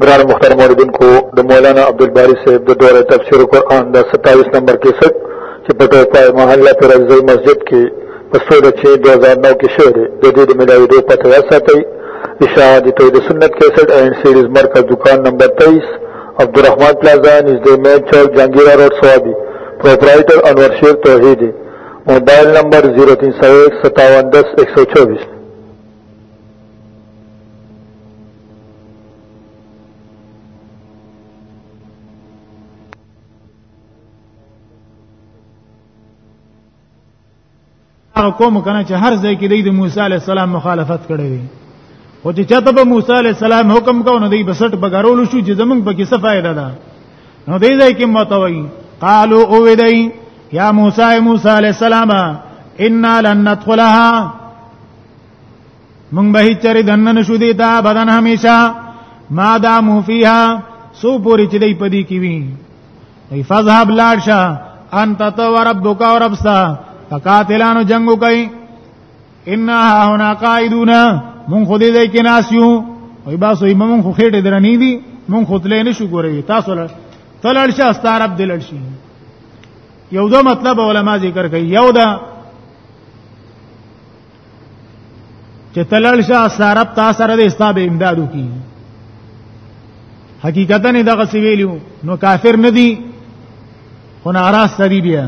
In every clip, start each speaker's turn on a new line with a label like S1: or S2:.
S1: گران مختار موردن کو دا مولانا عبدالباری صاحب دا دور تفسیر قرآن دا ستائیس نمبر کے سٹ چی پتو پائے محلہ پر اجزی مسجد کی پسو دا چین دوزار نو کی شعر جدید ملاوی دو پتو ایسا تی اشاہ دی توید سنت کے سٹ این سیریز مرکز دکان نمبر تیس عبدالرحمن پلازان از دی مین چوک جانگیرہ روڈ سوابی پروپرائیٹر انور شیر توحیدی موبایل نمبر 03015710124
S2: هغه قوم کنه چې هر ځای کې د موسی علی السلام مخالفت کړی وي او چې چاته به موسی علی السلام حکم کو نو دی بسټ بګارول شو چې زمونږ په کې څه فائدہ ده نو دې ځای کې متوي قالو او ودی یا موسی موسی علی السلام ان لن ندخلها مونږ به هیڅ چری دنه نشو دی تا بدن همیشه ما دامو فیها سو پوری چې دی پدی کی وی ای فذهب لاړشه انت تو ربک او ربستا فقاتلانو جنگو کوي ان هنا قائدون مون خو دې دې کې ناس یو وای با سو مون خو خېټه درنې دي مون خو تلې نشو ګورې تاسو لړ تلړ شه استعرب دلړ شي یو دا مطلب علما ذکر کوي یو دا چې تلل شه سارب تا سره د استاب امدادو کی حقیقتا نه دغه سی ویلو نو کافر نه دی خو نه اراس سری بیا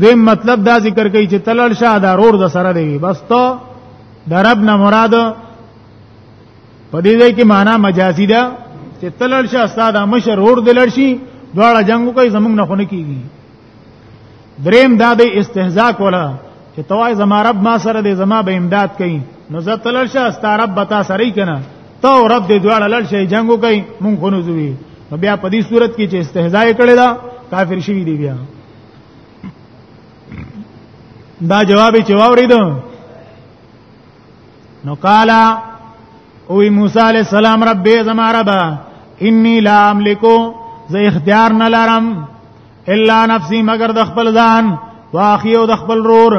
S2: دې مطلب دا ذکر کوي چې تلل شه دا رور د سره دی بس ته د رب نه مراد په دې ځای کې معنا مجازي ده چې تلل شه استاد مشر رور دلړ شي دواړه جنگو کوي زمونږ نه خونه کیږي دریم دا به استهزاء کوله چې توای زما رب ما سره دې زما به امداد کوي نو زه تلل شه ستاره رب تا سره کنه ته رب دې دواړه لړ شي جنگو کوي مونږ خو نوځوي نو بیا په دې صورت کې چې استهزاء کړي دا کافر شوی دی بیا دا جواب چې واورید نو قالا او موسی علی السلام رب زما رب انی لا املکو زه اختیار نه لرم الا نفسي مگر د خپل ځان واخي او د خپل رور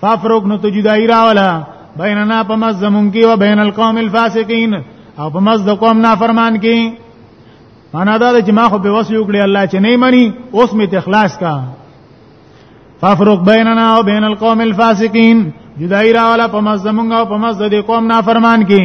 S2: فافروق نو ته جدائی راولا بیننا په مز زمون کې او بین القوم الفاسقین او په مز د قوم نافرمان کې معنا دا چې ما خو به وسې وکړي الله چې نه مني اوس می ته اخلاص کا فافروق بیننا او بین القوم الفاسقین جدائی راولا په مز زمون او په مز د قوم نافرمان کې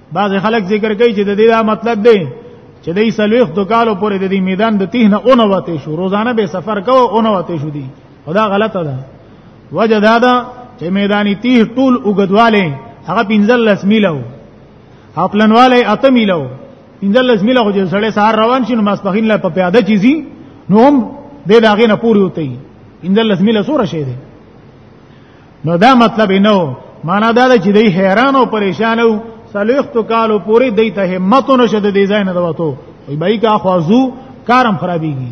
S2: بعض خلک ذکر کوي چې د دې دا مطلب دی چې دې سلوخ د کالو پورې د دې میدان د تیه نه اونه وته شو روزانه به سفر کوو اونه وته شو دي خدا غلطه ده وجه دا ده چې میدانی تیه ټول وګدواله هغه 15 میلو خپلنواله اته میلو 15 میلو خو چې سړی سهار روان شي نو ماسپخین لا په پیاده چیزي نو هم د داغې نه پوری وته 15 میلو سور شه دي نو دا مطلب نه و معنا دا چې دی حیران او پریشان و سلیختو کالو پوری دی ته همت نشه د دې ځای نه دوتو وای بای کا خوازو کارم خرابېږي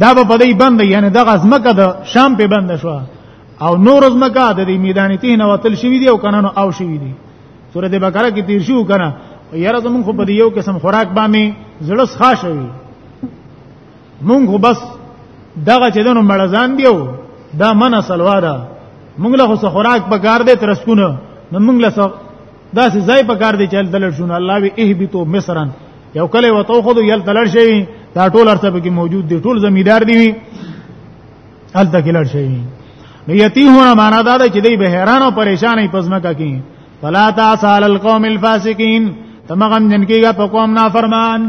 S2: دا په پدې بند یعنی د غزمکه د شام په بند شو او نور زمکه د دې میدان ته نه وتل شوې دي او کنه او شوې دي سورته بقره کې تیر شو کنه یاره زمون خو په یو قسم خوراک باندې زړه ښه شوی مونږ خو بس دغه چې دنو مړزان دیو دا منه سلوا ده مونږ له خو خوراک په کار دې ترسکونه نو مونږ له دا سي ځای په کار دې چل دلر شونه الله وی اهبتو مصرن یو کله وته خو یل دلر شي دا ټول ارته کې موجود دي ټول زمیدار دي وی ال تکلر شي نو یتیهونه معنا دا ده چې دوی به حیران او پریشان ای پزما کوي فلا تعسال القوم الفاسقین تمغم جن کیږي په قوم نافرمان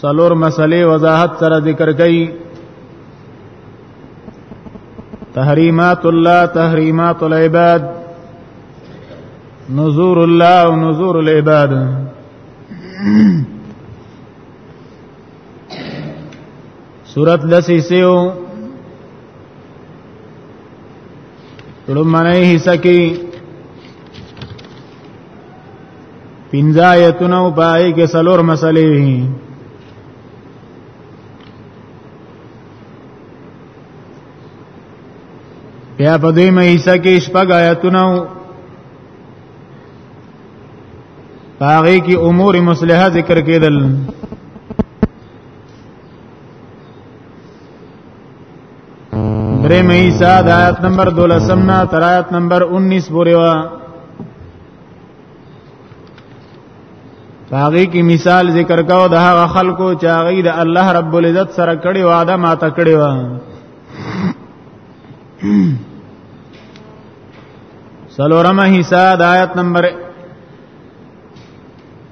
S2: سلور مسلې وضاحت سره ذکر کړي تحریمات الله تحریمات العباد نذور الله او نذور العباد سورت لسی سیو لمنه حصہ کې پنځه آیتونه او پای کې سلور مسلې بیا په دې مې حصہ کې شپږ آیتونه او پاغي کې امور مصلحه ذکر کېدل درې مې عیسی د آیت نمبر 12 نه تر آیت نمبر 19 پورې وا هغه کې مثال ذکر کاو د هغه خلکو چې هغه د الله رب العزت سره کړي وعده ماته کړي و سلورمه حصہ د آیت نمبر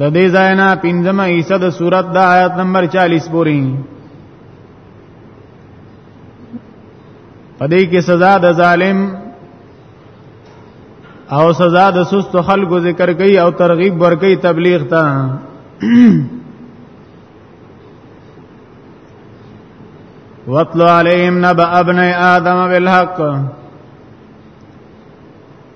S2: د دې ځای نه پنځمه حصہ د سورۃ د آیت نمبر 40 پورې پدې کې سزا د ظالم او سزا د سست خلکو ذکر کوي او ترغیب ورکوي تبلیغ ته وَاتْلُ عَلَيْهِمْ نَبَأَ ابْنَيْ آدَمَ بِالْحَقِّ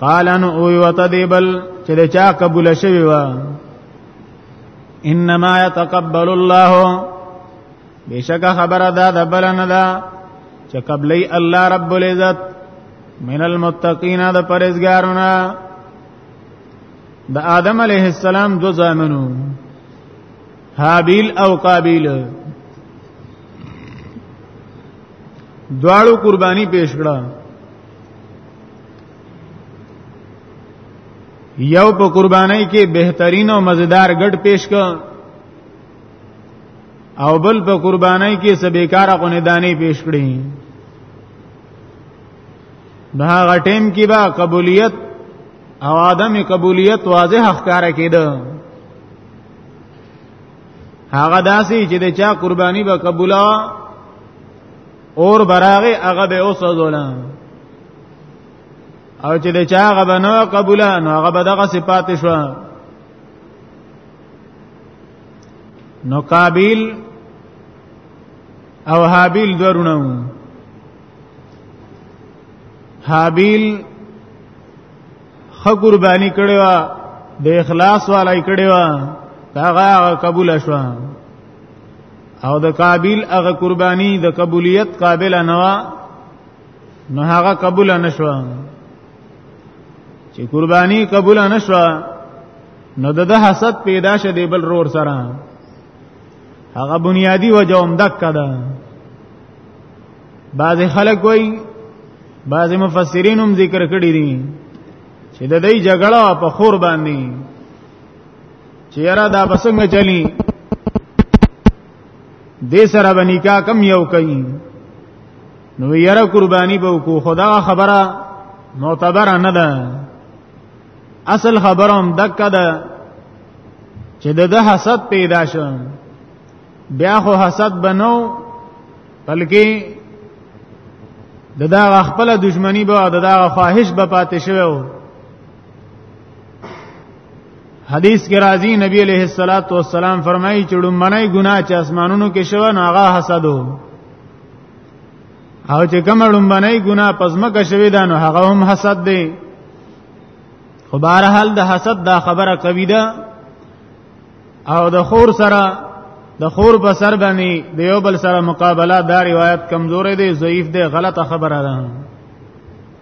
S2: قال ان او وتدبل چې چا قبول شوی و انما يتقبل الله بشک خبره دا د بلنه دا چې قبلې الله رب العزت من المتقین د پرهیزګارونه د آدم علیه السلام دو زامنو حابیل او قابیل دواړو قربانی پیش کړه یو په قربانۍ کې بهترین او مزیدار ګډ پیش کړ او بل په قربانۍ کې سبیکاره غونې دانې پیش کړې دا هغه ټیم کې با قبولیت او عدم قبولیت واضح ښکارا کېده هغه داسي چې د چا قرباني به قبوله اور براغه هغه به اوسوزولا او چې د چا هغه بنو قبول نو هغه به دغه صفات شو نو قابیل او حابیل درونو حابیل خ قربانی کړي وا د اخلاص والای کړي وا هغه قبول شوه او د قابل هغه قرباني د قبولیت قابل نه و نو هغه قبول نه شو چې قرباني قبول نه شو نو د حسد پیدا شه دی بل رور سره هغه بنیادی وجه هم دک ده بعض خلک وای بعض مفسرین هم ذکر کړی دي چې د دې جګړه په خور باندې چیرې دا بسنګ چلی دې سره باندې کا کم یو کوي نو یره قرباني به کو خدا خبره معتبر نه ده اصل خبرم دکا ده چې د ده حسد پیدا شو بیا خو حسد بنو بلکې د دا خپل دشمنی به د دا خواهش به پاتې شوی حدیث کې راځي نبی علیہ الصلات والسلام فرمایي چې ډومبنای ګناه چې اسمانونو کې شوه نو هغه حسدو او چې کوم ډومبنای ګناه پزما کې شوه دا نو هغه هم حسد دی خو بهرحال د حسد دا خبره کوي دا او د خور سره د خور په سر باندې د یو بل سره مقابله دا روایت کمزورې دی ضعیف دی غلطه خبره ده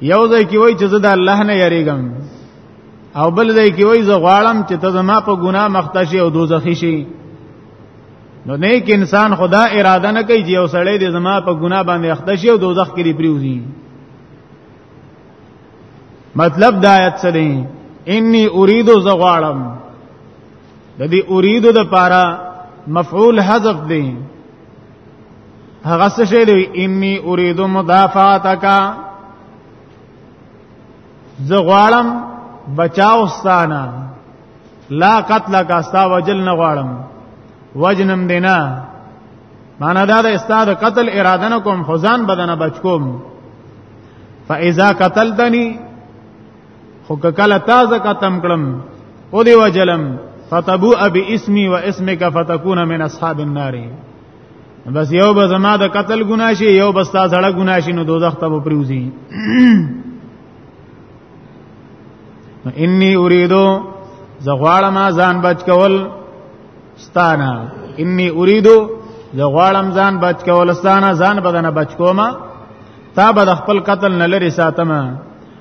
S2: یو ځای کې وای چې زه د الله نه یریږم او بل ځای کې وای زه غواړم چې ته زما په ګناه مختشي او دوزخي شي نو نیک انسان خدا اراده نه کوي چې یو سړی د زما په ګناه باندې اخته شي او دوزخ کې لري پریوزي مطلب د آیت څه دی انی اريد زغوالم د دې اريد د پاره مفعول حذف دی هغه څه شی دی انی اريد مدافعتک زه غواړم بچاو ستانه لا قتل کا ستا وجل نه غواړم وجنم دینا معنا دا د استاد قتل اراده نه کوم خزان بدن بچ کوم فاذا قتلتنی خو کله تازه کا تم کړم او دی وجلم فتبو ابي اسمي واسمك فتكون من اصحاب النار بس یو به زما د قتل ګنا شي یو بس تا زړه ګنا شي نو دوزخ ته پریوزي انی اریدو زغواړم ځان بچ کول ستانا انی اریدو زغواړم ځان بچ کول ستانا ځان بدن بچ کوما تا به خپل قتل نه لري ساتمه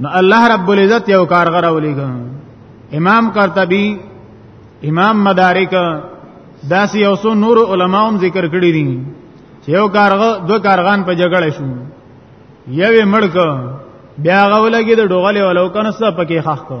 S2: نو الله رب العزت یو کارغه راولېګا امام قرطبي امام مدارک داسې یو څو نور علما هم ذکر کړی دي چې یو کارغه دو کارغان په جګړه شو یوې مړک بیا غولګي د ډوغلې ولو کنه څه پکې خخ کو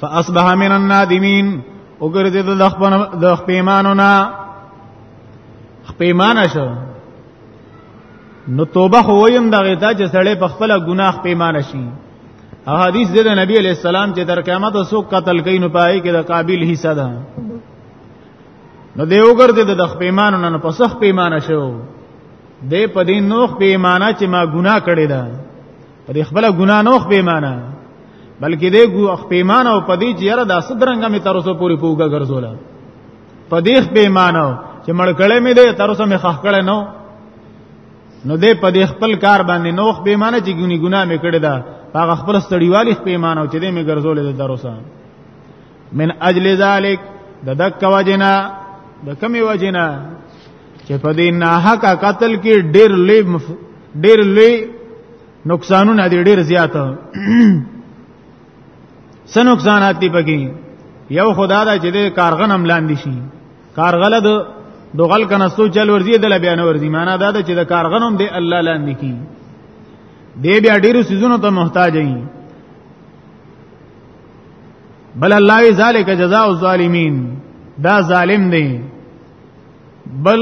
S2: فاصبح من النادمین وګرځي د خپل د خپېمانو نه خپېمان شو نو توبه خو ویم دغه ته چې سړی په خپل ګناه خپېمان شي او حدیث د نبی علی السلام چې تر قیامت سو قتل کین پای کې د قابل حصہ ده نو دی وګرځي د خپېمانو نه په صح پیمانه شو دی په دې نوخ پیمانه چې ما ګناه کړی ده په دې خپل ګنا نه خو پیمانه بلکې دې ګو خو پیمانه او په دې چې یاره دا صدرنګ می تر اوسه پوری پوګه ګرځولا په دې خو پیمانه چې مړ کړه می دې تر اوسه می خخ کړه نو نو دې په دې خپل کار باندې نو خو پیمانه چې ګونی ګنا می کړی دا هغه خپل ستړیوالي پیمانه چې دې می ګرځولې د دروسه من اجل ذلک د دک وجنا د کمی وجنا چې په دې ناحق قتل کې ډېر لوی ډېر لوی نقصانونه دي ډېر زیات څه نقصانات دي پکې یو خدا دا چې د کارغن هم لاندې شي کارغله د دوغل کنستو چل ورزی دل بیان ورزی معنا دا ده چې د کارغن هم دی الله لاندې کی دی بیا ډیرو سيزونو ته محتاج دی بل الله وی ذالک جزاء الظالمین دا ظالم دی بل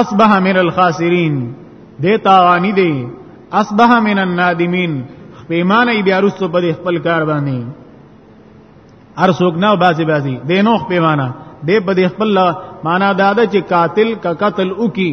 S2: اصبح من الخاسرین دی تاوانی دی اصبح من النادمین پیمانه بیا رسو په خپل کار باندې هر څوک نه باسي باسي دینو پیمانه دی په خپل معنا دا ده چې قاتل کا قتل وکي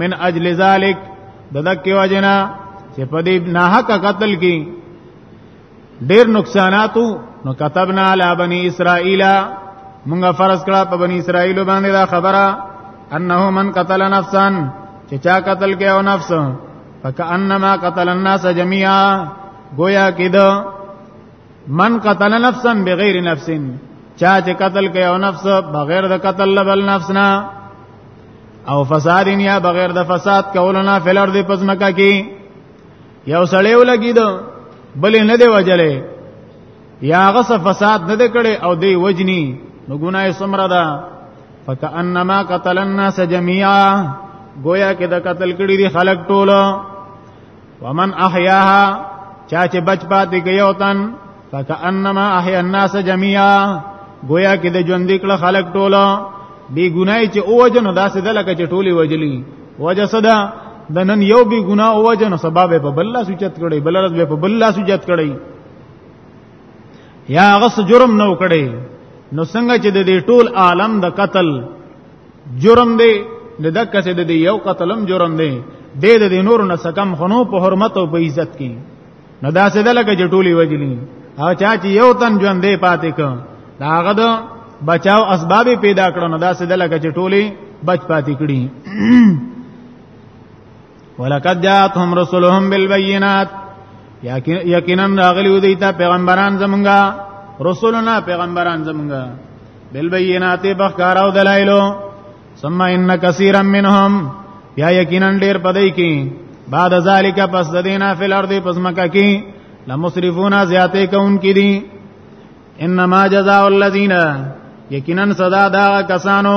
S2: من اجل ذلک ددکې وجنا چې په دې ناحق قتل کې ډېر نقصاناتو نو كتبنا على بني اسرائيل موږ فرض کړه په بني اسرائيل باندې دا خبره انه من قتل نفسا چې چا قتل کې او نفس فکأنما قتل الناس جميعا گویا کې دا من قتل نفسا بغیر نفس چا چې قتل کوي او نفس بغیر د قتل بل نفس نه او فساد یا بغیر د فساد کولو نه فلر دی پزمکا کی یو سړی ولګید بل نه دی وجلې یا غص فساد نه دی کړي او دی وجنی نو ګناه سمره ده فکأنما قتل الناس جميعا گویا کې د قتل کړي دي خلک ټوله ومن احیاها چا چې بچ پاتې کيو تن فکانما احیا الناس جميعا گویا کې د ژوند کله خلق ټوله بی ګنای چې او وجنو داسې د لکه چې ټولی وجلی وجه صدا د نن یو بی ګنا او وجنو سبب په بل لا سوچت کړي بل رات په بل لا سوچت کړي یا غس جرم نو کړي نو څنګه چې د دې ټول عالم د قتل جرم دی د دک څه د یو قتلم جرم دی د د نور نه سکم خنو په حرمت او په عزت کې نو دا څه دلګه جټولي وجلی او چا چې یو تن ژوند دی پاتې ک دا هغه د بچاو اسباب پیدا کړو نو دا څه دلګه جټولي بچ پاتې کړي ولقد جاءتهم رسلهم بالبينات یقینا راغلی و دیتا پیغمبران زمونږه رسولنا پیغمبران زمونږه بالبينات بخکارو دلایلو ثم ان كثيرا منهم یا یقینا ډیر پدای کی بعد ذالک پس ددینا فی الارض پس مکه کی لمصرفون زیاته کون کی دی انما جزاء الذين یقینا صدا دا کسانو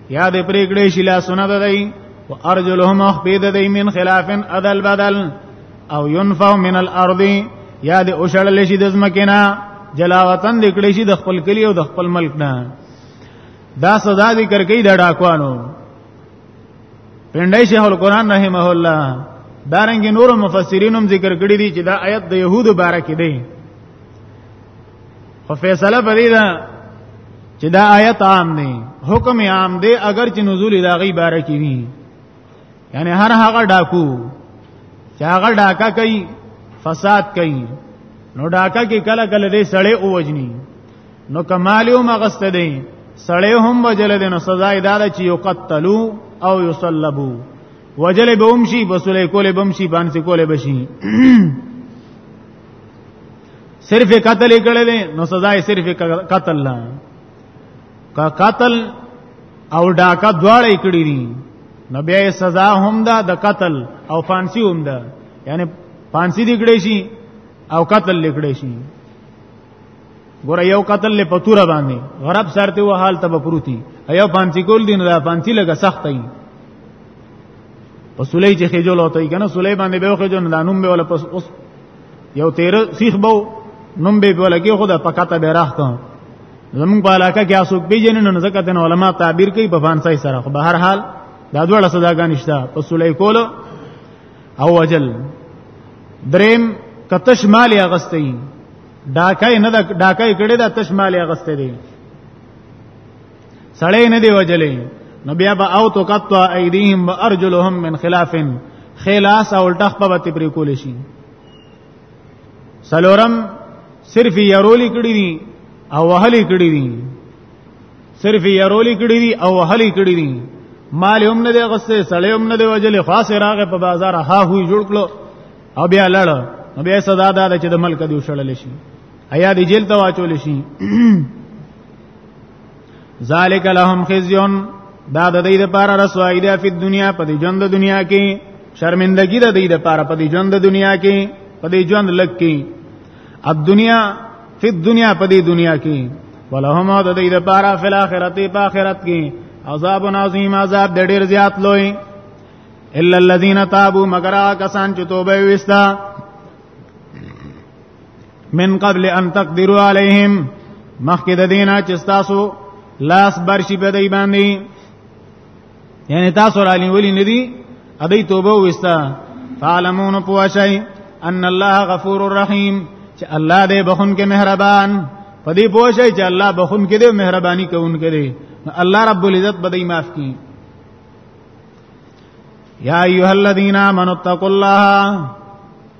S2: یا د پرېګړې شلا سونه ده دی او ارجلهم اخبید دی من خلاف ادل بدل او ينفع من الارض یا د اوشړل شي د زمکینا جلاوطن د کړي شي د خپل کلی او د خپل ملک نه دا سزا ذکر کوي د ډاکوانو پندای شیخ القران رحمه الله دارنګ نور مفسرین هم ذکر کړی دي چې دا آیت د يهودو باره کې دی خو فیصله پرې ده چې دا آیت عام دی حکم عام دی اگر چې نزول دا غي باره کې وي یعنی هر هغه ډاکو چې هغه ډاکا کوي فساد کوي نو ډاکا کې کله کله دې سړې اوجني نو کمال یو مغست دی سړې هم وجل دي نو سزا یې داده چې یو قتلوا او یصلبو وجل به هم شي بسولې کولې بم شي باندې کولې بشي صرف قتل کړي دي نو سزا یې صرف قتل نه کا قتل او ډاکا دواړه کړي دي نو بیا یې سزا هم ده د قتل او فانسی هم ده یعنی فانسی دی کړي شي او قتل لیکړي شي ګور یو قتل له پتوره باندې غرب سرته و حال ته پروتي ایو فانسی کول دي نو فانسی لګه سخت دی په سولې چې خېجو لوته یې کنه سولې باندې به خېجو نه دانوم به ولا پس اوس یو تیر سیخ بو نوم به ولا کې خدا پکاته به راخته زمون په علاقه کې اسوک پیجن نه زکات نه علما تعبیر کوي په فانسای سره خو به هر حال دا دوړه صداګان نشته په سولې کول او وجل دریم کتش مال اغستې ډاکای نه ډاکای کړي دا تش مال اغستې دي سړی نه دی وجلې نو بیا به او تو قطع ایدیهم وارجلهم من خلاف خلاص او الټخ په بتی پرې کول شي سلورم صرف يرولي کړی دي او وهلي کړی دي صرف يرولي کړی دي او وهلي کړی دي مال هم نه دی غسه سړی هم نه دی وجلې خاص راغه په بازار ها هوی جوړ کړو او بیا لړ نو بیا صدا دا چې د ملک دی وشړل شي ایا دی جیل ته واچول شي ذالک لهم خزیون دا د دې لپاره رسوایی ده په دنیا په دې ژوند دنیا کې شرمندگی ده دې لپاره په دې ژوند دنیا کې په دې ژوند لک کې ا دنیا په دنیا په دې دنیا کې ولهم د دې لپاره په آخرت په آخرت کې عذاب عظیم عذاب د ډیر زیات لوی الا الذين تابوا مگر کسان چې توبه وستا من قبل ان تقدروا عليهم مخکې د دینه چې تاسو لاس برشي په دی باندې یعنی تاسو را لولي ندي ادي توبه وستا فعلمون پوشي ان الله غفور رحیم چې الله دې بخون کې مهربان په دې پوشي چې الله بخون کې دې مهرباني کوونکې دې الله رب العزت به دې معاف کړي یا ایها الذین آمنوا اتقوا الله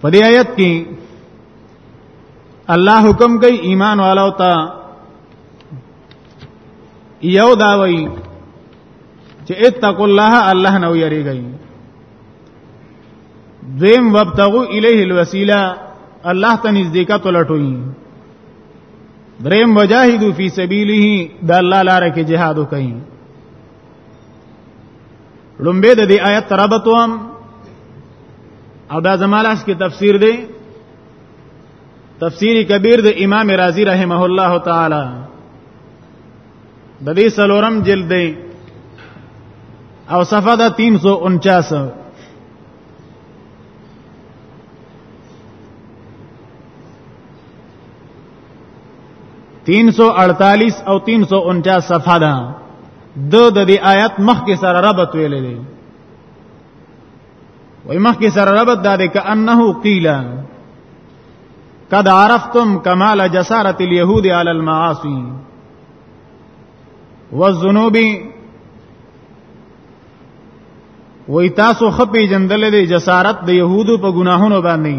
S2: په دې آیت کې الله حکم کوي ایمان والو ته یو دا وایي چې اتقوا الله الله نو یریږي دیم وابتغوا الیه الوسیله الله ته نزدېکت لټوي دریم وجاهدوا فی سبیله د الله لپاره کې جهاد وکړي لومبه د دې آیت ترابط وام او دا زمالاس کې تفسیر دی تفسیر کبیر د امام رازی رحمه الله تعالی د دې سلورم جلد دی او صفحه دا 349 348 او 349 صفحه ده دو د دې آیات مخ کې سره ربط ویلې دي وای مخ کې سره ربط دا دی کأنه قیل قد عرفتم کمال جسارت اليهود علی المعاصی والذنوب وای تاسو خپې جندل دي جسارت د يهودو په ګناهونو باندې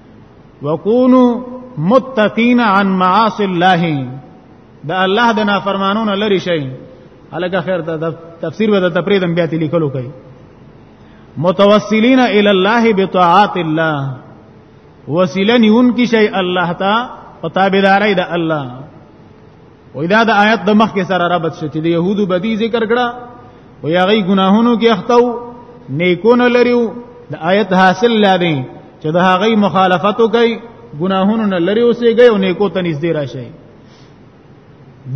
S2: وکونو متقین عن معاصی الله دا الله د نافرمانو نه لری شي الګه خیر دا تفسیر به د تفریدم بیا تلی کلو کوي متوسلین الی الله بطاعات الله وسیله نیون کی شي الله تا پتا بيدارای د الله وې دا د آیت د مخ کې سره رابط شې چې د يهودو بدی ذکر کړه او یا غي ګناهونو کې اختو نیکونه لريو د آیت حاصل لري چې د هغه مخالفت کوي ګناهونو نه لري اوسې گئی او نیکو ته نږدې راشي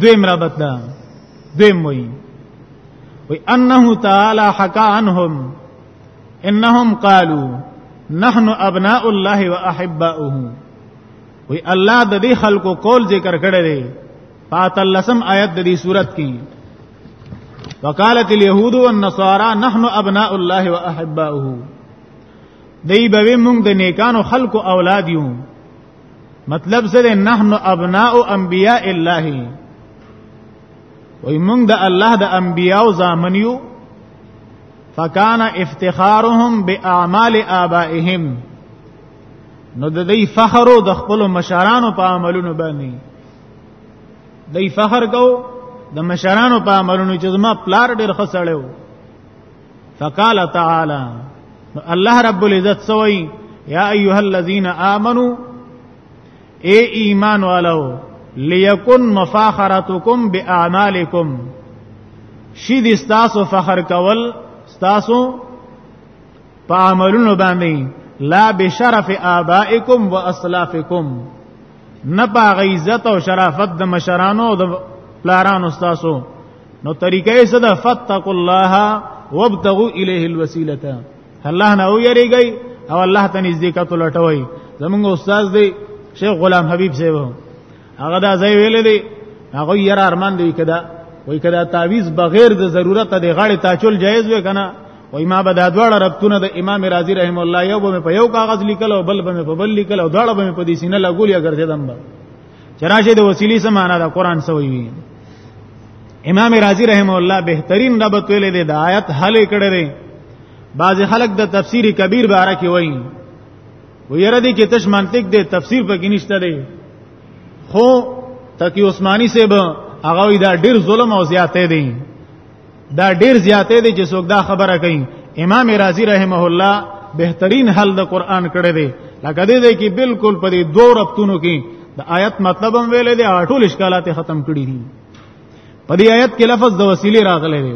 S2: دوی مرابط ده دوی موي وي انه تعالی حکا عنهم انهم قالوا نحن ابناء الله واحباؤه وی الله د دې خلکو قول ذکر کړی دی پاتلسم آیت د دې صورت کې وقالت اليهود والنصارى نحن ابناء الله واحباؤه دی به موږ د نیکانو خلکو اولاد یو مطلب سره نحن ابناء انبیاء الله وای موږ د الله د انبیاء زامن یو فکان افتخارهم باعمال آبائهم نو د دې فخر او د خپل مشرانو په عملونو باندې دې فخر کو د مشرانو په عملونو چې زما پلار ډېر خسړیو فقال تعالی الله رب العزت سوئی یا ایها الذین آمنو اے ایمان والو لیکن مفاخرتکم باعمالکم شید استاسو فخر کول استاسو په عملونو باندې لا بشرف آبائکم و اسلافکم نه په عزت او شرافت د مشرانو او د پلارانو تاسو نو طریقې څه ده فتقوا الله وابتغوا الیه الوسیله الله نه ویریږي او الله ته نزدېکت لټوي زمونږ استاد دی شیخ غلام حبیب صاحب هغه دا ځای ویل دی هغه یې ارمان دی کدا وای کدا تعویز بغیر د ضرورت د غاړې تاچول جایز وای کنه وای ما به دا دواړه ربطونه د امام رازی رحم الله یو به په یو کاغذ لیکل او بل به په بل لیکل او دواړه به په دې سینه لګول یا ګرځیدم به چراشه د وسیلی سمانا دا قران سوی وی امام رازی رحم الله بهترین ربط ویلې دی د آیت حل کړی دی بعض خلک د تفسیری کبیر باره کې وایي ویره دي کې تش منطق دی تفسیر پکې نشته دی خو تقی عثماني صاحب هغه دا ډیر ظلم او زیاتې دي دا ډیر زیاتې دي چې څوک دا خبره کوي امام رازی رحمه الله بهترین حل د قران کړی دی لکه دې دې کې بالکل په دې دوه ربطونو کې د آیت مطلب هم ویلې دي اټول اشکالات ختم کړي دي په دې آیت کې لفظ د وسیله راغلی دی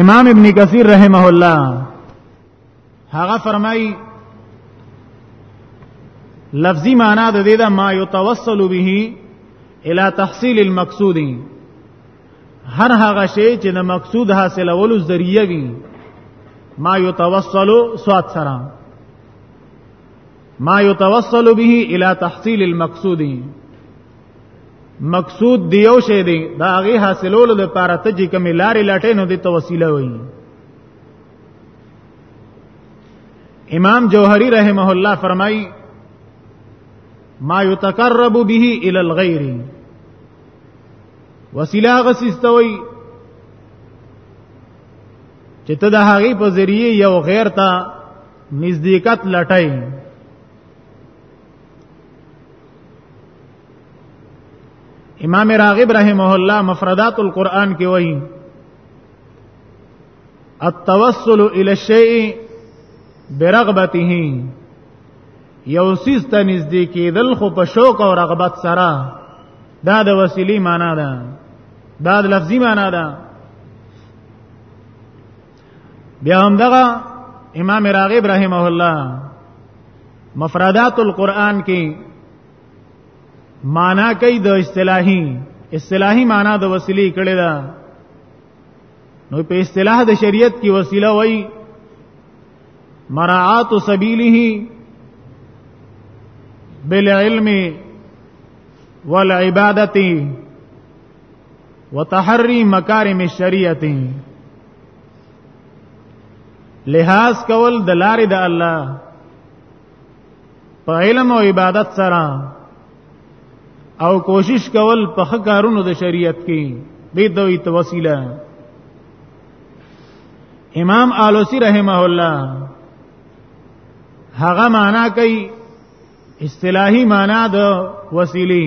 S2: امام ابن کثیر رحمه الله هغه فرمایي لفظي معنا د دې دا ما يتوصل به الى تحصيل المقصود هر هغه شی چې د مقصود حاصلولو ذریعہ وي ما يتوصل سواد سره ما يتوصل به الى تحصيل المقصود مقصود دیو شی دی دا غي حاصلولو لپاره ته چې کوم لارې لټې نو د توسیله وایي امام جوهری رحمه الله فرمایي ما یتقرب به الی الغیر وسیله غسیستوي چې ته د هغه په ذریعه یو غیر ته نزدېکت لټای امام راغب رحمه الله مفردات القرآن کې وایي التوسل الى الشيء برغبته یو سیس ته نږدې کېدل خو په شوق او رغبت سره دا د وسیلې معنا ده دا د لفظي معنا ده بیا هم دغه امام راغب رحمه الله مفردات القرآن کې معنا کوي د اصطلاحي اصطلاحي معنا د وسیلې کړي ده نو په اصطلاح د شریعت کې وسیله وای مراعات سبیله بالعلم والعبادت وتحری مکارم الشریعت لحاظ کول د لارې د الله په علم او عبادت سره او کوشش کول په خکارونو د شریعت کې دې دوی توسیله امام آلوسی رحمه الله هغه معنا کوي اصطلاحي معنا د وسیلی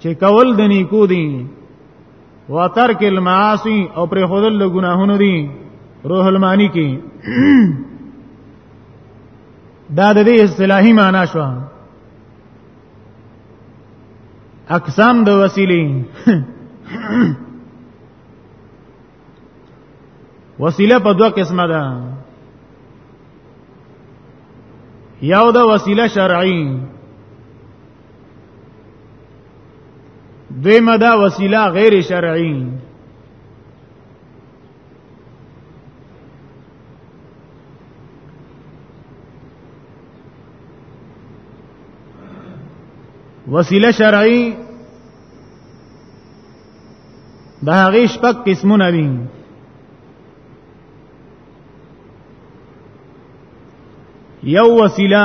S2: چې کول د نیکو دي وترک المعاصی او پر خودل د ګناهونو دي روح المانی کې دا د دې اصطلاحي معنا شو اقسام د وسیلې وسیله په دوه قسمه ده یو د وسیله شرعي دیمه دا وسیله غیر شرعی وسیله شرعی د هغه شپږ قسمونه دي یو وسیله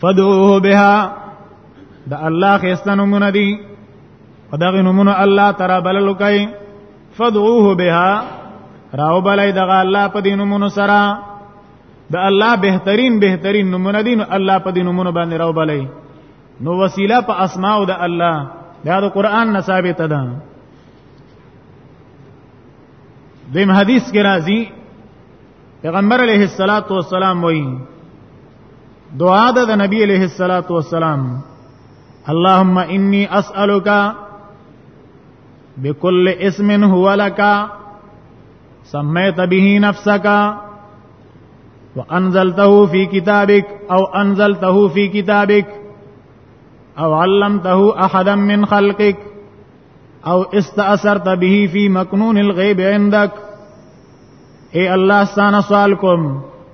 S2: فدعوه بها د الله خسته نمونه دي په دغه نمونه الله تعالی بللو کوي فدعوه بها راو بلای دغه الله په دې نمونه سره د الله بهترین بهترین نمونه دي نو الله په دې نمونه باندې راو بلای نو وسیله په اسماء د الله دا د قران نه ثابت ده دیم حدیث کې راځي پیغمبر علیه الصلاۃ والسلام وایي دعا ده د نبی علیه الصلاۃ والسلام اللهم انی اسالک بكل اسم هو لك سميت به نفسك وانزلته في كتابك او انزلته في كتابك او علمته احدا من خلقك او استأثرت به في مكنون الغيب عندك اے الله ستانه سوال کوم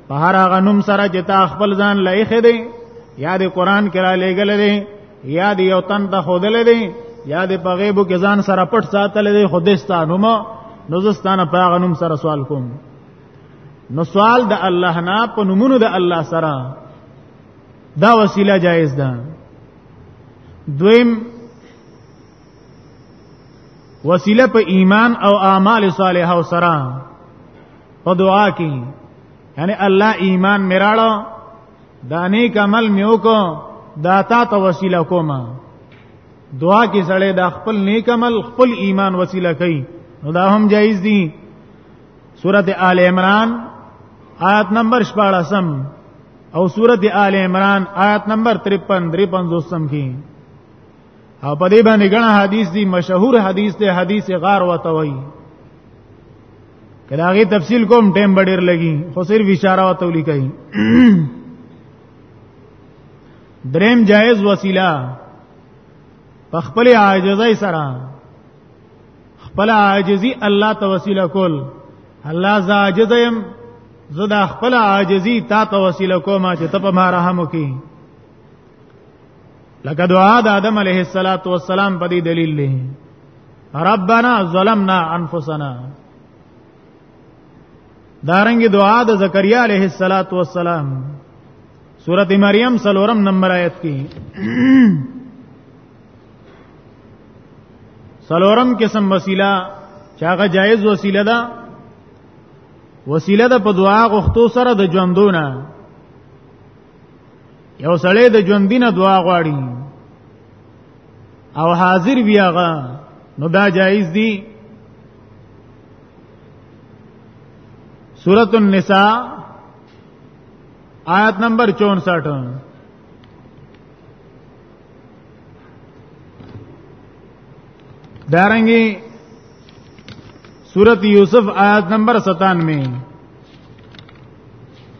S2: په هر هغه نوم سره چې تا خپل ځان لایخ دی یا د قران کې را لېګل دی یا د یو تن ته خودل دی یا د په غیبو کې ځان سره پټ ساتل دی خودستانو ما نوزستانه په هغه نوم سره سوال کوم نو سوال د الله نه په نومونو د الله سره دا وسیله جایز ده دویم وسیله په ایمان او اعمال صالحه او سره په دعا کې یعنی الله ایمان میراړو دا نیک عمل میو کو داتا ته وسیله کوما دعا کې سړی دا خپل نیک عمل خپل ایمان وسیله کوي نو دا هم جایز دي سورته آل عمران آیت نمبر 14 او سورته آل عمران آیت نمبر 53 350 کې او په دې باندې غنا حدیث دی مشهور حدیث دی حدیث غار وته وای کله هغه تفصیل کوم ټیم بډیر لګي خو صرف اشاره وته ولیکای دریم جائز وسیله په خپل عاجزۍ سره خپل عاجزي الله ته وسیله کول الله ز عاجز يم زه د خپل عاجزي تا ته وسیله کوم چې ته په ما رحم وکې لکه دعا د آدم علیه السلام په دې دلیل دی ربنا ظلمنا انفسنا دارنګ دعا د زکریا علیه السلام سورت مریم سلورم نمبر آیت کی سلورم قسم وسیله چاغه جایز وسیله ده وسیله ده په دعا غوښتو سره د ژوندونه یو سړی د ژوند دینه دعا غواړي او حاضر بیاغه نو دا جایز دی سورۃ النساء آیت نمبر 64 دارنګي سورت یوسف آیات نمبر 97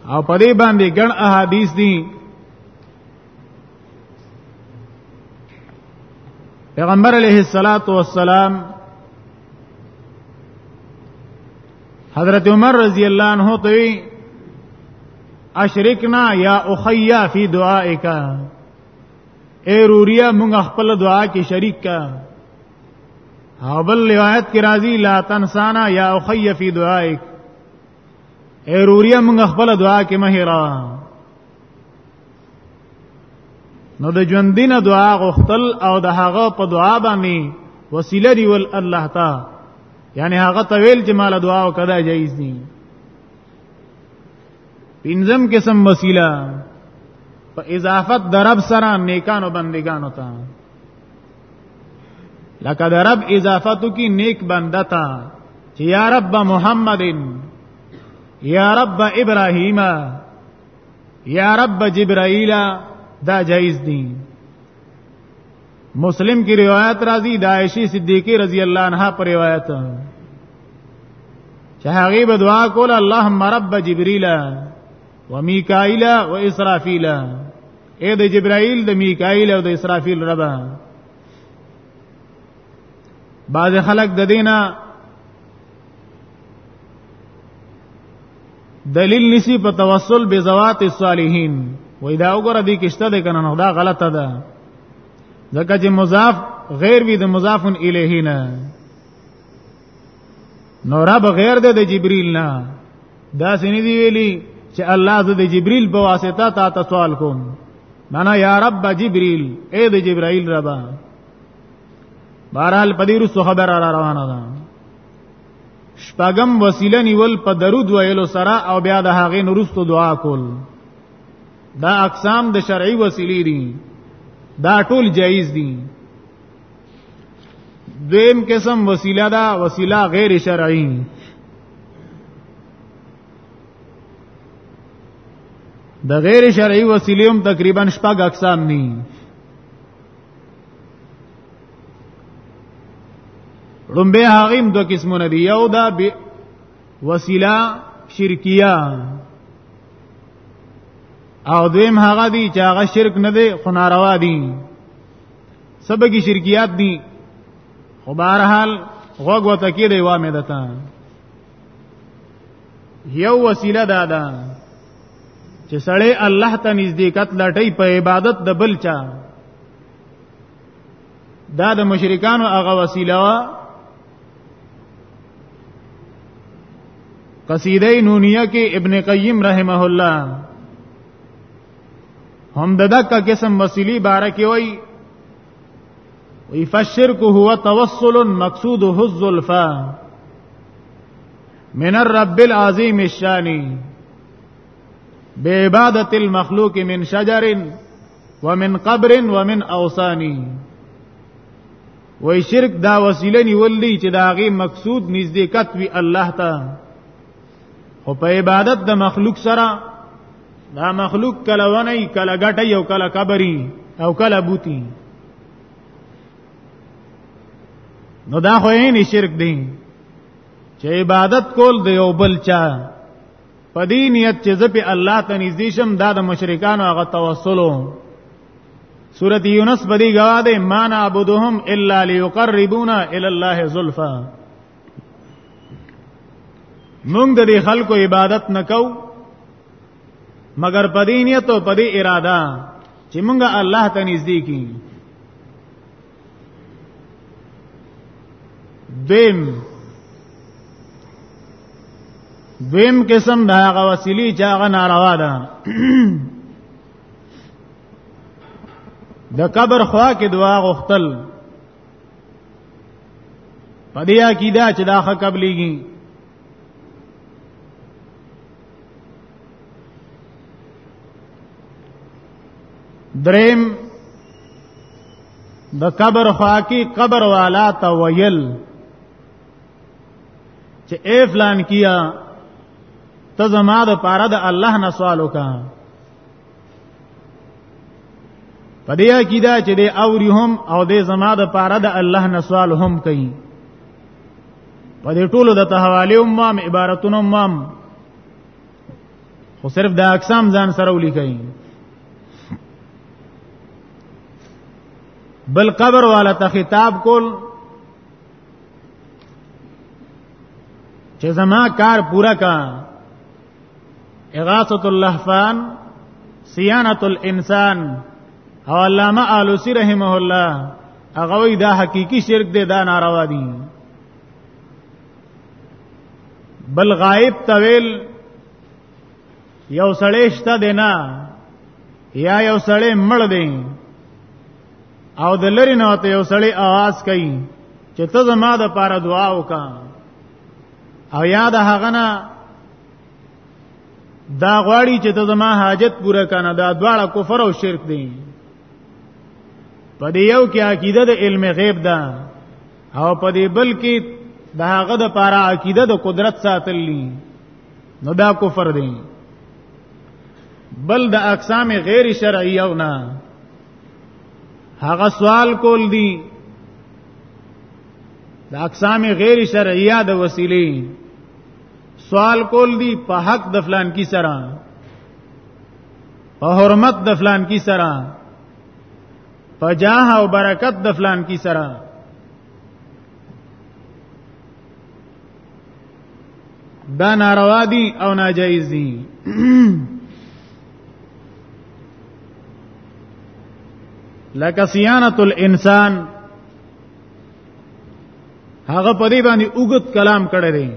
S2: او په دې باندې ګڼ احادیث دي پیغمبر علیه الصلاۃ والسلام حضرت عمر رضی الله عنه ته وی اشرکنا یا اخیا فی دعائک اے روریا موږ خپل دعا کې شریک کا او بل روایت کې راځي لا تنسانا یا اخی فی دعائک ایروریا موږ خپل دعا کې مهرا نو د ژوندین دعا غختل او د هغه په دعا باندې وسیله دی ول الله تا یعنی هغه طویل چې مال دعا او کدا جایز دي پنځم قسم وسیله په اضافت درب سره نیکانو بندگانو ته لکه د رب اضافتو کی نیک بنده تا چې یا رب محمد یا رب ابراهیم یا رب جبرائیل دا جایز دي مسلم کی روایت راځي د عائشې صدیقې رضی الله عنها پر روایت چې هغه به دعا کوله اللهم رب جبريل وميکائيل واسرافيل اے د جبرائیل د میکائیل او د اسرافیل رب بعض خلک د دینه دلیل نسی په توسل به زوات الصالحین وای دا وګوره دې کشته ده کنه نو دا غلطه ده ځکه چې مضاف غیر وی د مضاف الیه نه نو رب غیر د جبرئیل نه دا سینې دی ویلي چې الله زه د جبرئیل په واسطه تا ته سوال کوم معنا یا رب جبرئیل اے د جبرائیل ربا بهرحال پدې رسو خبر را روانه ده شپغم وسیله نیول په درود ویلو سره او بیا د هغې نورستو دعا کول دا اقسام د شرعي وسیلې دي دا ټول جایز دي دیم قسم وسیله دا وسیله غیر شرعی د غیر شرعي وسیلې هم تقریبا شپږ اقسام ني لومبه هغه هم دوه قسمونه دي یو دا وسیله شرکیه او دویم هغه دي چې هغه شرک نه دي خو ناروا دي سبګي شرکیات دي خو بهرحال غوږ وته کې دی وامه دتا یو وسیله دا ده چې سړی الله ته نزدېکت لټي په عبادت د بل چا دا د مشرکانو هغه وسیله وا قصیده نونیه کې ابن قیم رحمه الله هم ددک قسم وسیلی باره کې وای وی فشرک هو توسل مقصود حز الفا من الرب العظیم الشانی بعبادت المخلوق من شجر ومن قبر ومن اوثانی وای شرک دا وسیله نیولې چې دا غي مقصود نزدېکت وی الله ته خو په عبادت د مخلوق سره دا مخلوق کله ونی کله غټي او کله کبري او کله بوتي نو دا خو یې نه شرک دی چې عبادت کول دی او بل چا په دې نیت چې زه په الله ته نږدې شم دا د مشرکانو هغه توسلو سورۃ یونس بدی گواه ده ما نعبدهم الا ليقربونا الى الله زلفا مونږ د دې خلکو عبادت نکو مگر په دې نیت او په دې اراده چې مونږ الله ته نږدې کیږو دیم دویم قسم دا هغه وسیلی چې هغه ناروا ده د قبر خوا کې دعا غوښتل په دې عقیده چې دا حق قبليږي دریم د قبر خواکی قبر والا ته ویل چې اے فلان کیا ته زما د پاره د الله نه سوال وکړه په دې عقیده چې دې اوري هم او دې زما د پاره د الله نه سوال هم کوي په دې ټولو د تحوالی امام عبارتون امام خو صرف د اقسام ځان سره ولي کوي بل قبر والا ته خطاب کول چې زما کار پورا کا اغاثه اللهفان صيانه الانسان او علامه آلوسی رحمه الله هغه وی دا حقيقي شرک دی دا ناروا دي بل غائب تویل یو سړی شته دی نه یا یو سړی مړ دی او د لری نه ته یو سړی आवाज کوي چې ته زما د پاره دعا وکړه او یا د هغه نه دا غواړي چې ته زما حاجت پوره کنه دا دواړه کفر او شرک دي په دې یو کې عقیده د علم غیب ده او په دې بل کې د هغه د پاره عقیده د قدرت ساتلی نو دا کفر دی بل د اقسام غیر شرعی او نه هغه سوال کول دي د اقسام غیر شرعیه د وسیلې سوال کول دي په حق د فلان کی سره په حرمت د فلان کی سره په جاه او برکت د فلان کی سره دا ناروا دي او ناجایز دي لکه صيانه الانسان هغه په دې باندې اوګت کلام کړی دی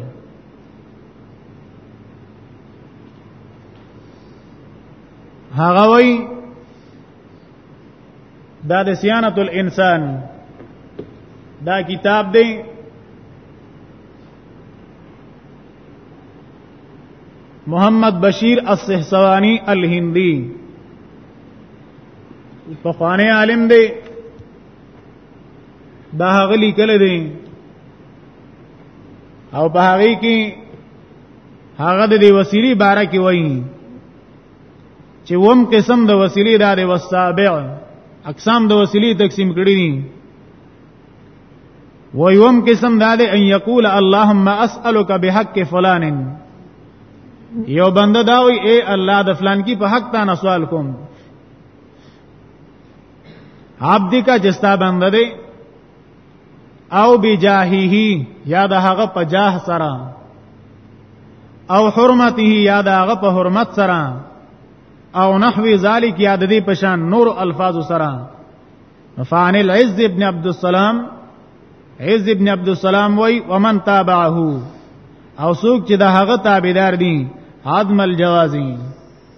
S2: هغه وای دا د سیانت الانسان دا کتاب دی محمد بشیر الصحسوانی الهندی په خوانه عالم دی دا هغه لیکل دي او په هغه کې هغه د دې وسیلې باره کې وایي چې وم قسم د وسیلې د دې وسابع اقسام د وسیلې تقسیم کړی دي ويوم قسم دا دی ان یقول اللهم اسالک بحق فلان یو بنده دا وی اے الله د فلان کی په حق تا نه سوال کوم عبد کا جستا بنده دی او بجاهه یا د هغه په جاه سره او حرمته یا د هغه په حرمت سره او نحوی ذالک یا د دې پشان نور الفاظ سره فعن العز ابن عبد السلام عز ابن عبد السلام وای ومن تابعه او څوک چې د هغه تابعدار دي عدم الجوازی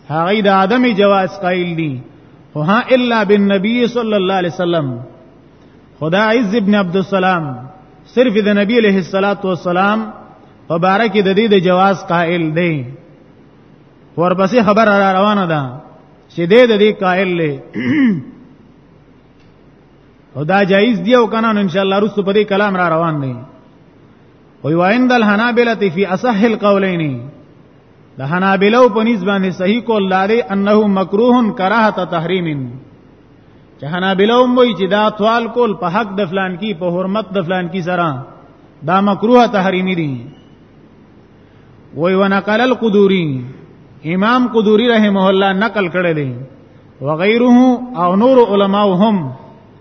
S2: هغه د عدم جواز قائل دي خو ها الا بالنبي صلی الله علیه وسلم خدا عز ابن عبد السلام صرف د نبی علیہ الصلات والسلام په باره کې د دې د جواز قائل دی ورپسې خبر را روانه ده چې دې د دې قائل لې او دا جایز دی او کنه ان شاء الله رسو په دې کلام را روان دی وی وایند الحنابلة فی اصح القولین د حنابلو په نسبت باندې صحیح کول لاره انه مکروه کراهه تحریم چې حنابلو وایي چې دا توال کول په حق د فلان کی په حرمت د فلان کی سره دا مکروه تحریمی دي وی ونقل القدوری امام قدوری رحمه الله نقل کړی دی وغیره او نور علماء هم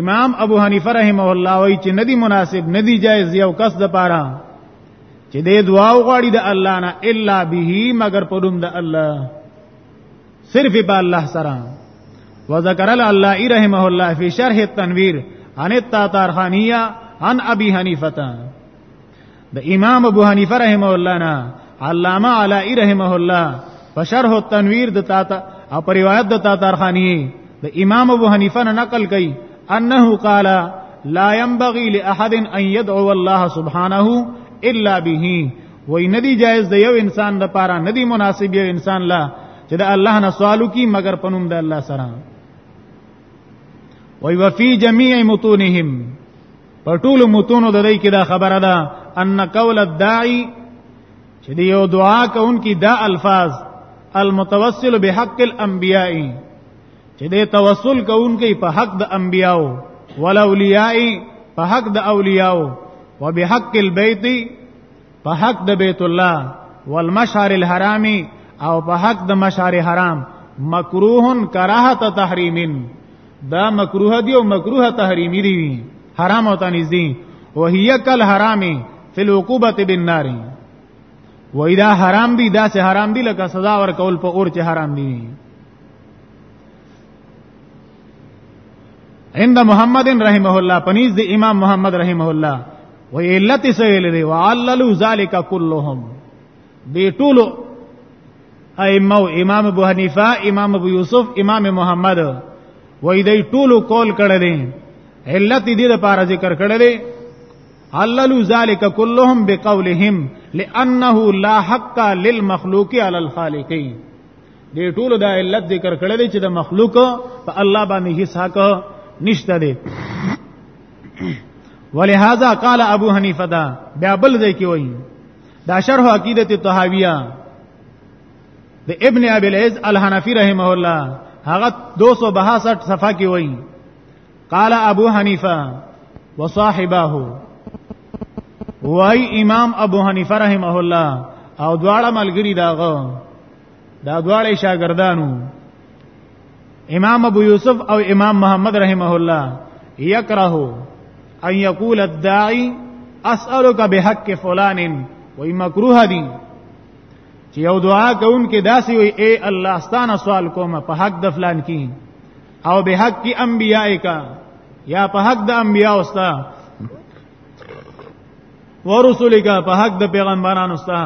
S2: امام ابو حنیفه رحمه الله وایي چې ندی مناسب ندی جایز یو کس د پاره چې دې دعا وغواړي د الله نه الا به مگر په نوم د الله صرف په الله سره وذكر الله رحمه الله في شرح التنوير عن التاتارخانيه عن ابي حنيفه د امام ابو حنیفه رحمه الله نه علامه علائی رحمه الله په شرح التنویر د تاتا او پر روایت د تاتارخانی د امام ابو حنیفه نه نقل کړي انه قال لا ينبغي لاحد ان يدعو الله سبحانه الا به وای ندی جایز د یو انسان د پاره ندی مناسب یو انسان لا چې د الله نه سوالو کی مگر پنوم د الله سره وای وفي جميع متونهم په ټولو متونو د دې کې دا خبره ده ان قول الداعي چې دی یو دعا کوونکی دا الفاظ المتوسل بحق الانبیاء چې دی توسل کوونکی په حق د انبیاو ولا اولیاء په حق د اولیاء وبحق البيت په حق د بیت الله والمشعر الحرامي او په حق د مشعر حرام مکروهن کراهت تحریمن دا مکروه دی او مکروه تحریمی دی حرام او تنیز دی وهي کل حرامي فی العقوبه بالنار وای دا حرام دی دا سه حرام دی لکه سزا ور کول په اور چې حرام دی عند محمد رحمه الله پنيز د امام محمد رحمه الله و علت سویل دی وعللوا ذلك كلهم دی ټولو ائمه امام ابو حنیفه امام ابو یوسف امام محمد و دی ټولو قول کړه دی علت دې د پاره ذکر کړه دی عللوا ذلك كلهم بقولهم لانه لا حق للمخلوق على الخالقين دې ټولو دا علت ذکر کړل دي چې د مخلوق په الله باندې هیڅ حق نشته دی ولهذا قال ابو حنیفه دا بیا بل ځای کې وایي دا شرح عقیده طحاویہ د ابن ابي العز الحنفي رحمه الله هغه 262 صفحه کې وایي قال ابو حنیفه وصاحبه وای امام ابو حنیفه رحمه الله او دواړه ملګری داغه دا دواړه شاګردانو امام ابو یوسف او امام محمد رحمه الله یکره ان یقول الداعی اسالک بحق فلان وای مکروه دی چې یو دعا کوم کې داسې وي اے الله ستانه سوال کوم په حق د فلان کې او به حق انبیائک یا په حق د انبیاء اوستا ورسولک په حق د پیغمبرانو اوستا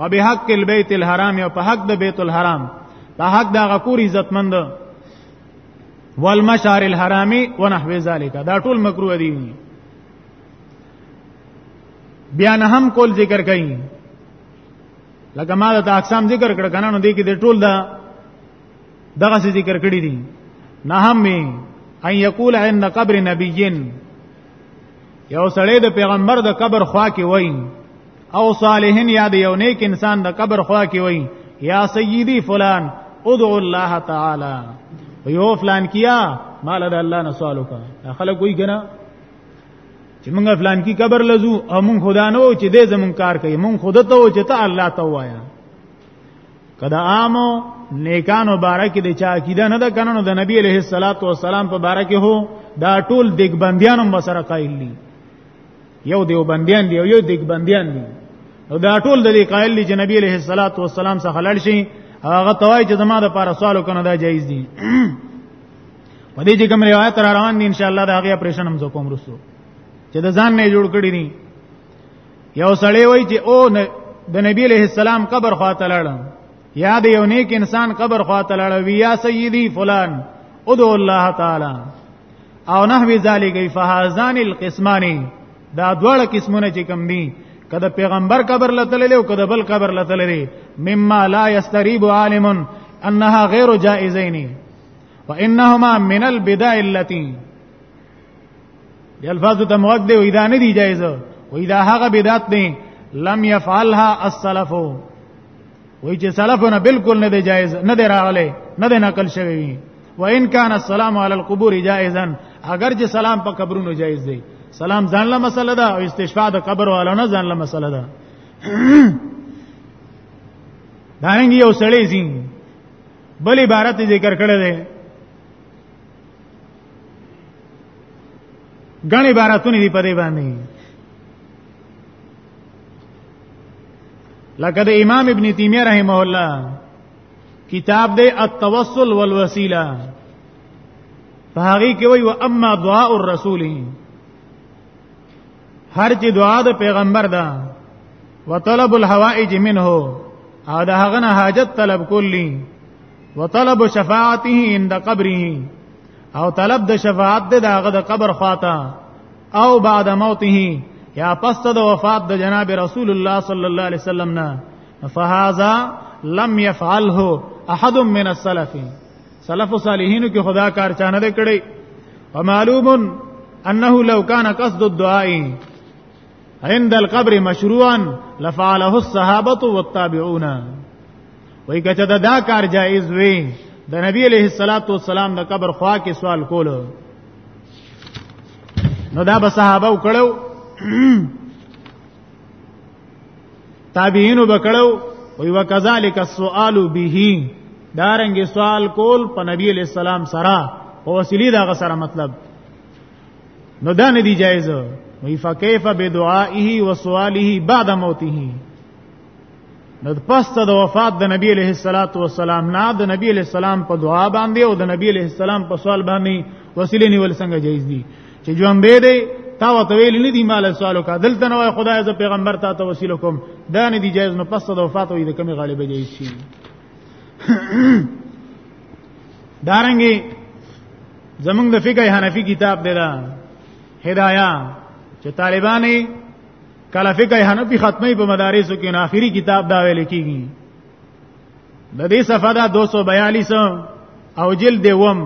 S2: او به حق البیت الحرام او په حق د بیت الحرام په حق د غکور عزتمند والمشعر الحرامي ونحو ذالک دا ټول مکروه دي بیا نه هم کول ذکر کړي لکه ما د اقسام ذکر کړ کنه نو دې کې د ټول دا دغه څه ذکر کړی دي نه هم ان یقول عند قبر نبیین یو سړی د پیغمبر د قبر خوا کې وای او صالحین یاد یو نیک انسان د قبر خوا کې وای یا سیدی فلان ادعو الله تعالی یو فلان کیا مال د الله نه سوال وکړه خلک کوئی کنه چې موږ فلان کی قبر لزو او موږ خدا نه و چې دې زمون کار کوي موږ خود ته و چې ته الله ته وایا کدا عامو نیکانو بارک د چا عقیده نه د کننو د نبی علیه الصلاۃ والسلام په بارک هو دا ټول دیګ بندیانو مسره قائل دي یو دیو بندیان دی یو دیګ بندیان دی نو دا ټول د دې قائل دي چې نبی علیه الصلاۃ والسلام څخه لړ شي هغه توای چې زما د پاره سوالو کنه دا جایز دي په دې چې کوم روایت را روان دي ان شاء الله دا هغه پرېشن هم زکوم رسو چې د ځان نه جوړ کړی دي یو سړی وای چې او د نبی له السلام قبر خواته لاړ یا د یو نیک انسان قبر خواته لاړ وی یا سیدی فلان ادعو الله تعالی او نحوی ذالک فهازان القسمان دا دواړه قسمونه چې کم دي کده پیغمبر قبر لتللی او کده بل قبر لتللی مما لا یستریب عالم انها غیر جائزین وانهما من البدع التي دی الفاظ ته موږ دی وې دا نه دی جایز وې دا هغه بدعت دی لم يفعلها السلف وې چې سلفونه بالکل نه دی جایز نه دی راغله نه دی نقل شوی وي وان کان السلام علی القبور جائزا اگر چې سلام په قبرونو جایز دی سلام ځان له مسله ده او استشفاء د قبر والو نه ځان له مسله ده دانګي یو سړی زین بل عبارت ذکر کړی دی ګڼ عبارتونه دي په دې باندې لکه د امام ابن تیمیه رحمه الله کتاب دی التوسل والوسیله په هغه کې وایي و اما دعاء الرسول هر چې دعا د پیغمبر ده وطلب الحوائج منه او دا هغه نه حاجت طلب کولی وطلب شفاعته عند قبره او طلب د شفاعت د هغه د قبر خواته او بعد موته یا پس د وفات د جناب رسول الله صلی الله علیه وسلم نه فهذا لم يفعله احد من السلفين سلف صالحینو کې خدا کار چانه دی کړی ومعلوم انه لو کان قصد الدعاء عند القبر مشروعا لفعله الصحابه والتابعون وای کچه دا, دا کار جایز وی د نبی علیہ الصلات والسلام د قبر خوا کې سوال کولو نو دا به صحابه وکړو تابعین وبکړو وی وکذالک السؤال به دارنګ سوال کول په نبی علیہ السلام سره او وسیلی دا سره مطلب نو دا نه دی جایز وی فکیف بدعائه و سواله بعد موته نو پسته د وفات د نبی علیہ الصلات والسلام نه د نبی علیہ السلام په دعا باندې او د نبی علیہ السلام په سوال باندې وسیله نیول څنګه جایز دي چې ژوند دی دی تا وته ویل نه دی مال سوالو کا دلته نو خدای ز پیغمبر ته ته وسیله کوم دا نه دی جایز نو پسته د وفات وې د کمی غالب جایز شي دارنګي زمونږ د فقہ حنفي کتاب دی دا هدايا چې طالبانې کله فقه حنفي ختمي په مدارسو کې اخري کتاب دا ویل کیږي د دې صفحه دا 242 او جلد وم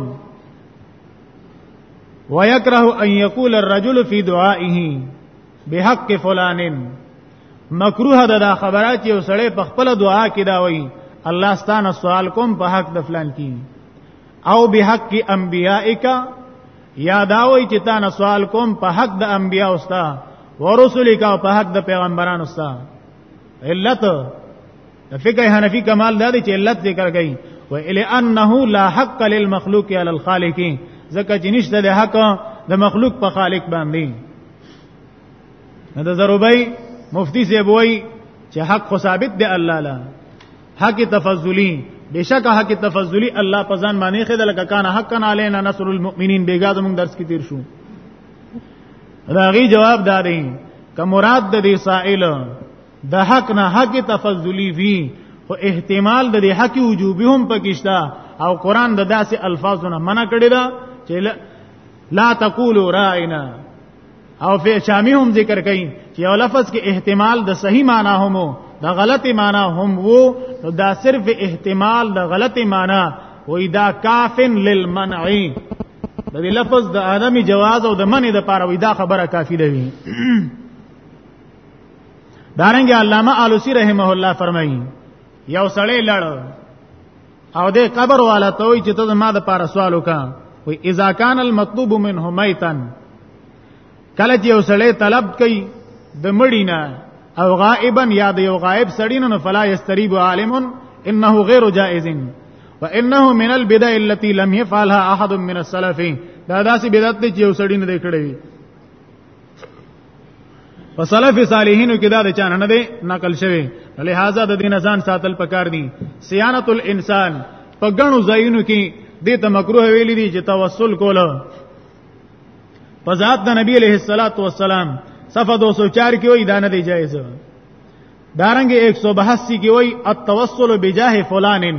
S2: ويكره ان يقول الرجل في دعائه بحق فلان مکروه ده دا خبره چې وسړی په خپل دعا کې دا وایي الله ستانه سوال کوم په حق د فلان کې او بحق انبیائک یاداوی چې تا نه سوال کوم په حق د انبیا اوستا ورسولک او په حق د پیغمبرانو اوستا علت د فقه حنفی کمال دا دی چې علت ذکر کړي و الی انه لا حق للمخلوق علی الخالق ځکه چې نشته د حق د مخلوق په خالق باندې دا ضروري مفتی سی بوئی چې حق خو ثابت دی الله لا حق تفضلی بشک حق تفضلی الله په ځان باندې خدای لکه کان حقا علینا نصر المؤمنین بیګا زموږ درس کې تیر شو راغي جواب داري که مراد د دې سائل د حق نه حق تفضلی وی خو احتمال د دې حق وجوبي هم پکښتا او قران د داسې الفاظونه منع کړی دا چې لا تقولوا راینا او فی شامی هم ذکر کړي چې یو لفظ کې احتمال د صحیح معنی هم وو د غلط معنی هم وو نو دا صرف احتمال د غلط معنی وې دا کافن للمنع د دې لفظ د عدم جواز او د منع د پاره وې دا خبره کافی ده وی دارنګ علامه علوسی رحمه الله فرمایي یو سړی لړ او دې قبر والا ته وی چې ته ما د پاره سوال وکا وی اذا کان المطلوب منه میتن کله چې یو سړی طلب کوي د مړی نه او غائبا یا د یو غائب سړی نه فلا یستریب عالم انه غیر جائز وانه من البدع التي لم يفعلها احد من السلف دا داسې بدعت چې یو سړی نه دی کړی په سلف صالحینو کې دا د چا نه دی نقل شوی لہذا د دین ځان ساتل پکار دي صيانت الانسان په غنو ځایونو کې د ته مکروه ویلي دي چې توسل کوله په ذات د نبی علیہ الصلات والسلام صفه 204 کې وای دا نه دی جایز دارنګ 182 کې وای التوسل بجاه فلانن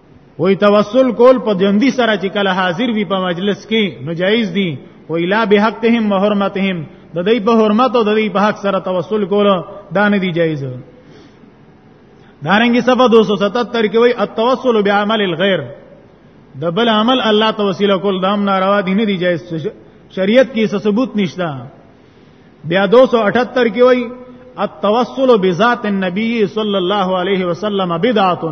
S2: وای توسل کول په جندي سره چې کله حاضر وي په مجلس کې نو جایز دي و الا بحقهم و حرمتهم د دې په حرمت او د دې په حق سره توسل کول دا نه دی جایز دارنګي صفه 277 کې وای التوسل بعمل الغير د بل عمل الله ته وسیله کول دام ناروا دي نه دی جایز شریعت کې څه ثبوت نشته بیا 278 کې وای التوسل بذات النبي صلى الله عليه وسلم بدعه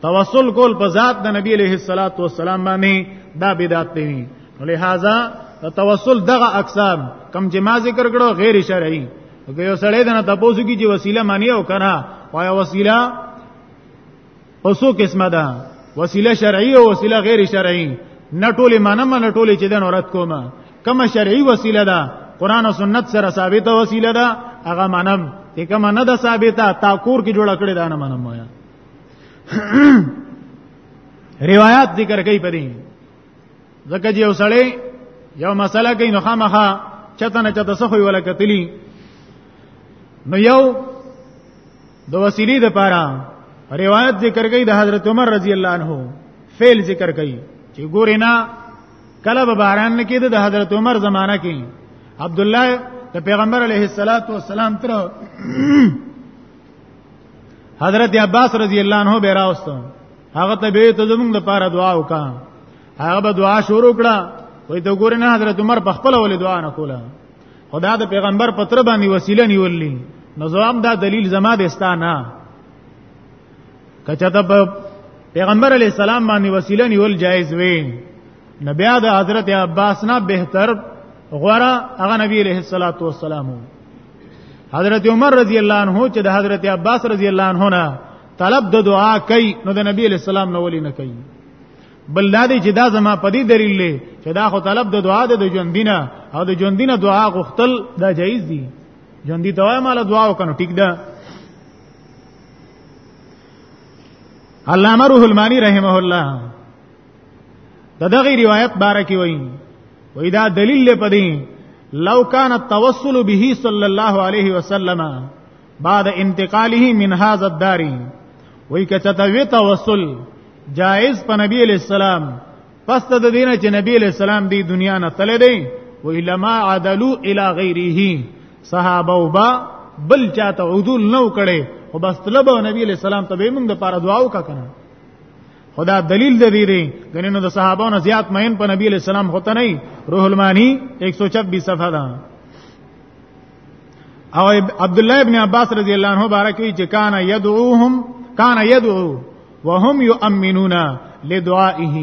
S2: توسل کول په ذات د نبی علیه الصلاۃ والسلام باندې دا بدعت دی لہذا توسل دغه اقسام کم چې ما ذکر کړو غیر شرعي که یو سړی دنه تاسو کی چې وسیله معنی او کنه وایا وسیله اوسو قسمه ده وسیله شرعي او وسیله غیر شرعي نه ټولې منم نه ټولې چې دن اورت کومه کومه شرعي وسیله ده قران او سنت سره ثابته وسیله ده هغه منم چې کومه نه ده ثابته تا کور کې جوړ کړی دا نه منم وایا روایت ذکر کوي پرې ځکه چې یو سړی یو مسله کوي نو خامخا چته نه چته سخوي ولا کتلی نو یو د وسیلې د پاره روایت ذکر کوي د حضرت عمر رضی الله عنه فعل ذکر کوي چې ګورې نه کله به باران نه کېده د حضرت عمر زمانہ کې عبد الله د پیغمبر علیه الصلاۃ والسلام تر حضرت عباس رضی الله عنه به راوستو هغه ته به ته زمونږ د پاره دعا وکا هغه به دعا شروع کړه وای ته ګور نه حضرت عمر په خپل ولې دعا نه کوله خدا د پیغمبر په تر باندې وسیله نیولې نو زوام دا دلیل زما د استانه کچا ته پیغمبر علی السلام باندې وسیله نیول جایز وي نبی د حضرت عباس نه بهتر غوړه هغه نبی علیہ الصلوۃ والسلام حضرت عمر رضی الله عنه چې د حضرت عباس رضی الله عنه نه طلب د دعا کوي نو د نبی علی السلام نو ولي نه کوي بل دا دی چې دا زما په دې دلیل دی چې دا خو طلب د دعا د ژوندینه او د ژوندینه دعا غوښتل دا جایز دی ژوندۍ ته وای مال دعا وکړو ټیک ده علامه روح المانی رحمه الله د دغه روایت باره کې وایي وای دا دلیل له پدې لو کان التوسل به صلی الله علیه وسلم بعد انتقاله من هذا الدار وای کته وی توسل جائز په نبی علیہ السلام پس د دینه چې نبی علیہ السلام دی دنیا نه تللی دی وای لما عدلوا الی غیره صحابه وبا بل چاته عدول نو کړي او بس طلب نبی علیہ السلام ته به موږ د پاره دعا وکړه خدا دلیل د دې دی غنی نو د صحابو نه زیات مین په نبی علیہ السلام هوته نه روح المانی 126 صفحه ده او عبد الله ابن عباس رضی الله عنه بارکی چې کان یدعوهم کان یدعو وهم یؤمنون لدعائه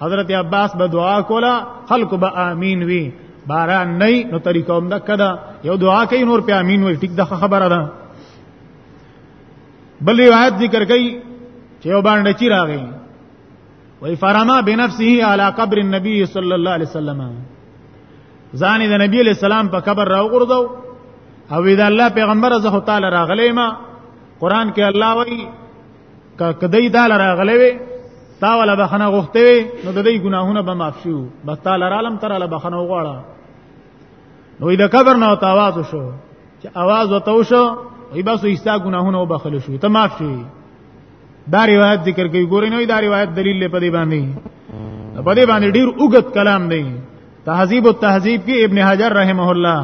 S2: حضرت عباس به دعا کولا خلق به امین وی باران نه نو طریقوم دکدا یو دعا کوي نور په امین وی ټیک د خبره ده بل روایت ذکر کړي چې یو باندې چی راغی وای فرما بنفسه علی قبر النبی صلی الله علیه وسلم ځان د نبی علیہ السلام په قبر راو غردو او دا الله پیغمبر زه تعالی راغلی ما قران کې الله وای کدی دا راغلی وی تا ولا بخنه غوښته نو د دې ګناهونه به معاف شي بس تعالی عالم تر له بخنه وغواړه نو د قبر نه تاواز شو چې आवाज وتاو شو ای بس ایستا ګناهونه وبخل شو ته معاف شي دا روایت ذکر کوي ګورې نو دا روایت دلیل په دې باندې په دې باندې ډیر اوږد کلام دی تهذیب التهذیب کې ابن حجر رحمه الله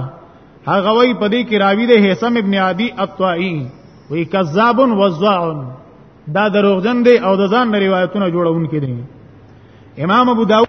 S2: هغه وی په دې کې راوی دی حسام ابن عدی الطائی وی کذاب وزاع دا دروغجن دی او د ځان روایتونه جوړون کې دي امام ابو داود